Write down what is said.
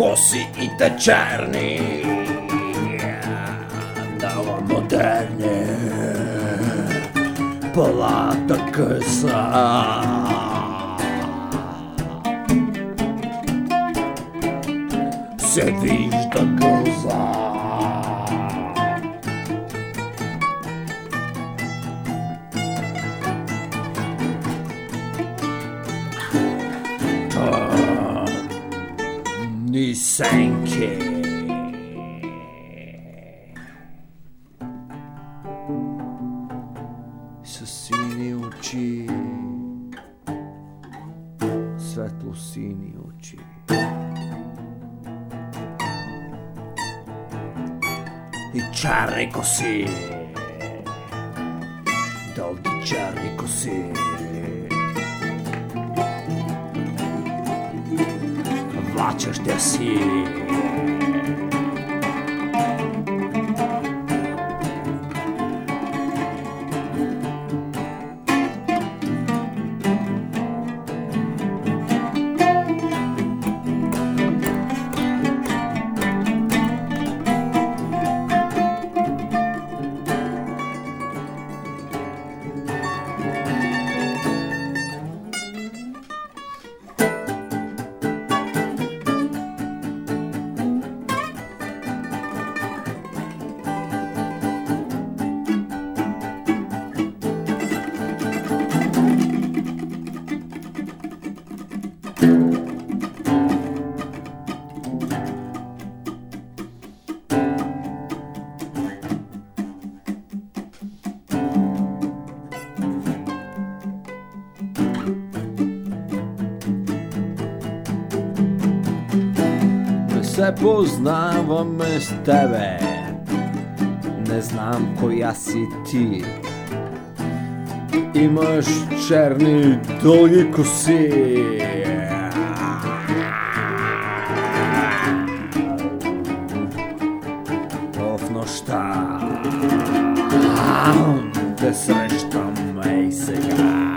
коси и те черни. Дава модерни. Палата къса. Се вижда гълза. Ни сенки. С сини очи. Светло сини очи. И черни коси. Дълги черни plačeš, te si. Се познаваме с тебе. Не знам коя си ти. Имаш черни дълги коси. В нощта те срещам ей сега.